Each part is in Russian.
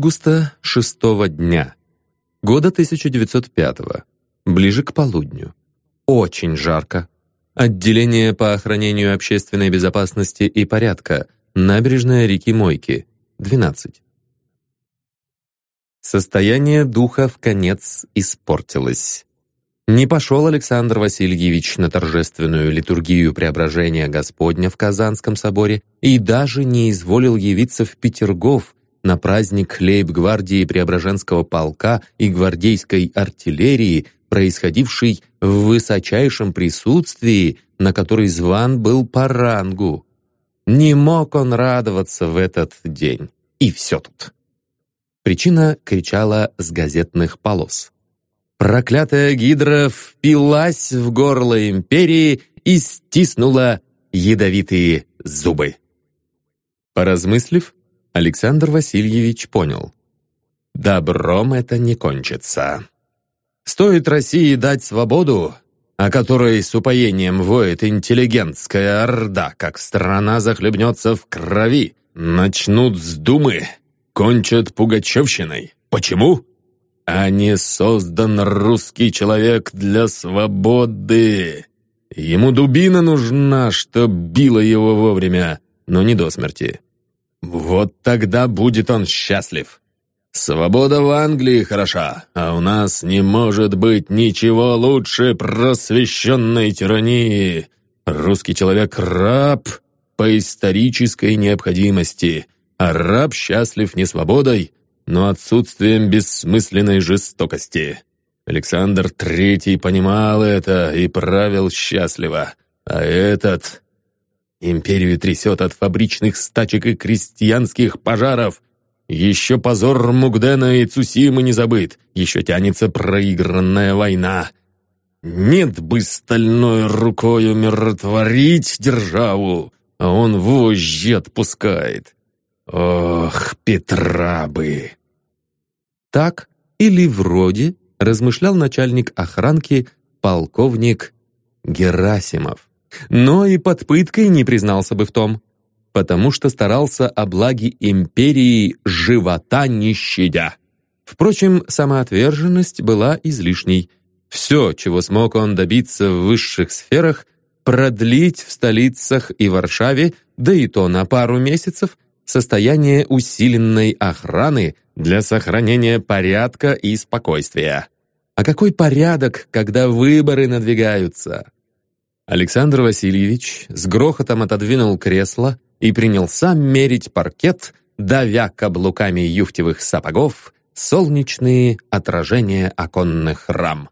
Августа шестого дня. Года 1905 Ближе к полудню. Очень жарко. Отделение по охранению общественной безопасности и порядка. Набережная реки Мойки. 12. Состояние духа в конец испортилось. Не пошел Александр Васильевич на торжественную литургию преображения Господня в Казанском соборе и даже не изволил явиться в Петергоф на праздник лейб-гвардии Преображенского полка и гвардейской артиллерии, происходивший в высочайшем присутствии, на который зван был по рангу. Не мог он радоваться в этот день. И все тут. Причина кричала с газетных полос. Проклятая гидра впилась в горло империи и стиснула ядовитые зубы. Поразмыслив, Александр Васильевич понял. Добром это не кончится. Стоит России дать свободу, о которой с упоением воет интеллигентская орда, как страна захлебнется в крови, начнут с думы, кончат пугачевщиной. Почему? А не создан русский человек для свободы. Ему дубина нужна, чтоб била его вовремя, но не до смерти. Вот тогда будет он счастлив. Свобода в Англии хороша, а у нас не может быть ничего лучше просвещенной тирании. Русский человек раб по исторической необходимости, а раб счастлив не свободой, но отсутствием бессмысленной жестокости. Александр Третий понимал это и правил счастливо, а этот Империю трясет от фабричных стачек и крестьянских пожаров. Еще позор Мугдена и Цусимы не забыт. Еще тянется проигранная война. Нет бы стальной рукой умиротворить державу, а он вожжи отпускает. Ох, Петра бы! Так или вроде размышлял начальник охранки полковник Герасимов но и под пыткой не признался бы в том, потому что старался о благе империи живота не щадя. Впрочем, самоотверженность была излишней. Все, чего смог он добиться в высших сферах, продлить в столицах и Варшаве, да и то на пару месяцев, состояние усиленной охраны для сохранения порядка и спокойствия. А какой порядок, когда выборы надвигаются? Александр Васильевич с грохотом отодвинул кресло и принялся мерить паркет, давя каблуками юфтевых сапогов солнечные отражения оконных рам.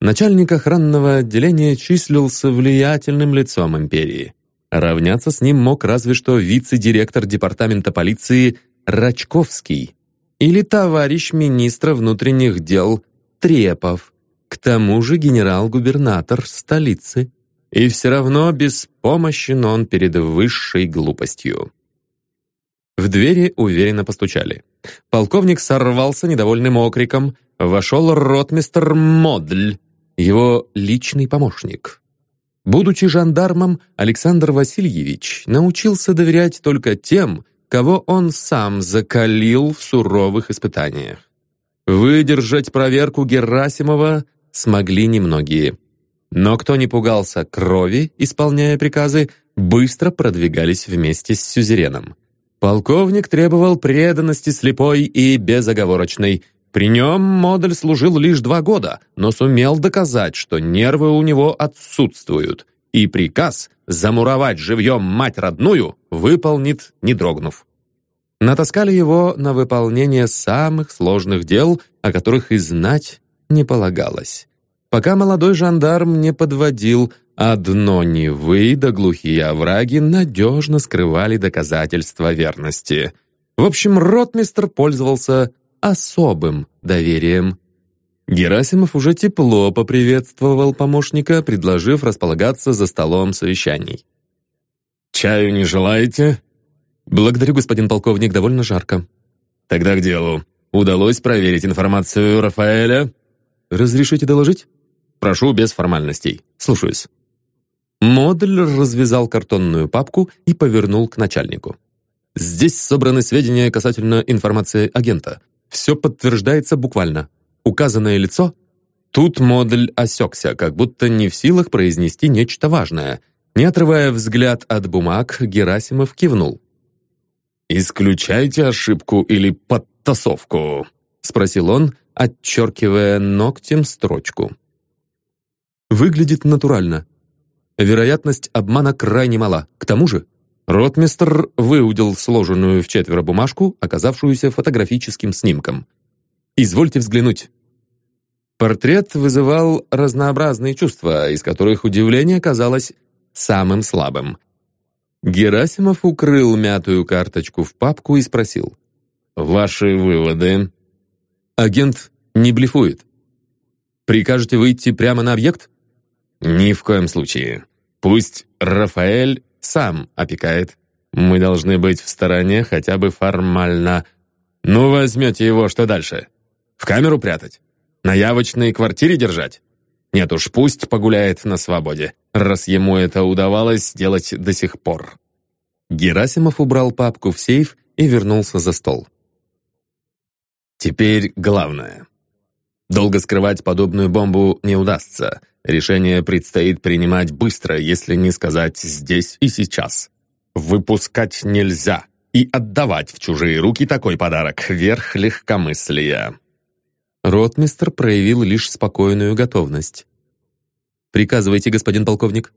Начальник охранного отделения числился влиятельным лицом империи. Равняться с ним мог разве что вице-директор департамента полиции Рачковский или товарищ министра внутренних дел Трепов, к тому же генерал-губернатор столицы и все равно беспомощен он перед высшей глупостью. В двери уверенно постучали. Полковник сорвался недовольным окриком. Вошел ротмистр Модль, его личный помощник. Будучи жандармом, Александр Васильевич научился доверять только тем, кого он сам закалил в суровых испытаниях. Выдержать проверку Герасимова смогли немногие. Но кто не пугался крови, исполняя приказы, быстро продвигались вместе с сюзереном. Полковник требовал преданности слепой и безоговорочной. При нем модуль служил лишь два года, но сумел доказать, что нервы у него отсутствуют, и приказ замуровать живьем мать родную выполнит, не дрогнув. Натаскали его на выполнение самых сложных дел, о которых и знать не полагалось пока молодой жандарм не подводил, а дно Невы да глухие овраги надежно скрывали доказательства верности. В общем, ротмистр пользовался особым доверием. Герасимов уже тепло поприветствовал помощника, предложив располагаться за столом совещаний. «Чаю не желаете?» «Благодарю, господин полковник, довольно жарко». «Тогда к делу. Удалось проверить информацию Рафаэля?» «Разрешите доложить?» Прошу без формальностей. Слушаюсь». Модуль развязал картонную папку и повернул к начальнику. Здесь собраны сведения касательно информации агента. Все подтверждается буквально. Указанное лицо Тут модуль осекся, как будто не в силах произнести нечто важное. Не отрывая взгляд от бумаг, Герасимов кивнул. «Исключайте ошибку или подтасовку?» — спросил он, отчеркивая ногтем строчку. «Выглядит натурально. Вероятность обмана крайне мала. К тому же ротмистр выудил сложенную в четверо бумажку, оказавшуюся фотографическим снимком. «Извольте взглянуть». Портрет вызывал разнообразные чувства, из которых удивление казалось самым слабым. Герасимов укрыл мятую карточку в папку и спросил. «Ваши выводы?» «Агент не блефует. Прикажете выйти прямо на объект?» «Ни в коем случае. Пусть Рафаэль сам опекает. Мы должны быть в стороне хотя бы формально. Ну, возьмете его, что дальше? В камеру прятать?» На явочной квартире держать? Нет уж, пусть погуляет на свободе, раз ему это удавалось делать до сих пор. Герасимов убрал папку в сейф и вернулся за стол. Теперь главное. Долго скрывать подобную бомбу не удастся. Решение предстоит принимать быстро, если не сказать здесь и сейчас. Выпускать нельзя и отдавать в чужие руки такой подарок — верх легкомыслия. Ротмистр проявил лишь спокойную готовность. «Приказывайте, господин полковник».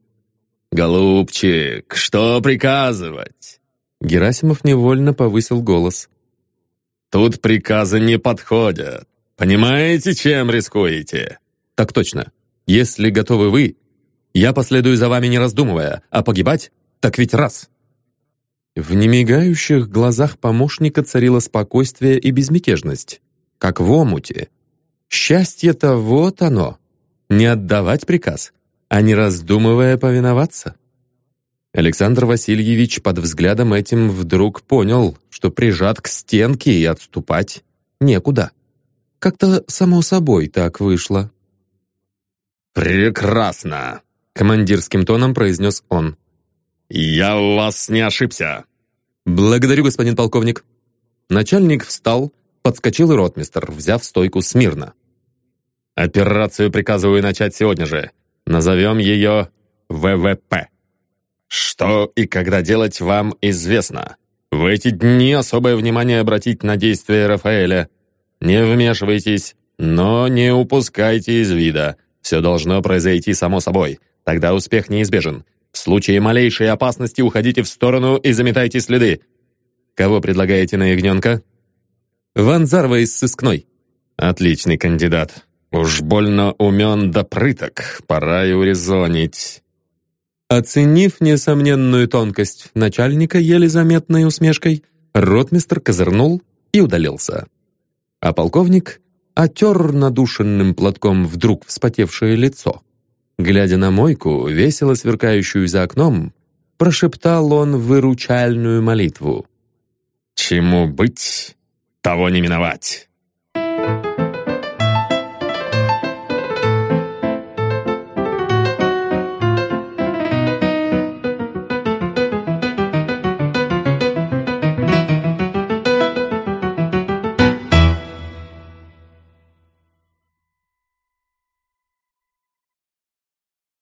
«Голубчик, что приказывать?» Герасимов невольно повысил голос. «Тут приказы не подходят. Понимаете, чем рискуете?» «Так точно. Если готовы вы, я последую за вами не раздумывая, а погибать — так ведь раз». В немигающих глазах помощника царило спокойствие и безмятежность как в омуте. Счастье-то вот оно. Не отдавать приказ, а не раздумывая повиноваться. Александр Васильевич под взглядом этим вдруг понял, что прижат к стенке и отступать некуда. Как-то само собой так вышло. «Прекрасно!» — командирским тоном произнес он. «Я вас не ошибся!» «Благодарю, господин полковник». Начальник встал, Подскочил и ротмистр, взяв стойку смирно. «Операцию приказываю начать сегодня же. Назовем ее ВВП. Что и когда делать вам известно. В эти дни особое внимание обратить на действия Рафаэля. Не вмешивайтесь, но не упускайте из вида. Все должно произойти само собой. Тогда успех неизбежен. В случае малейшей опасности уходите в сторону и заметайте следы. Кого предлагаете на ягненка?» Ванзарова из сыскной. Отличный кандидат. Уж больно умен да прыток, пора и урезонить. Оценив несомненную тонкость начальника еле заметной усмешкой, ротмистр козырнул и удалился. А полковник отер надушенным платком вдруг вспотевшее лицо. Глядя на мойку, весело сверкающую за окном, прошептал он выручальную молитву. «Чему быть, того не миновать.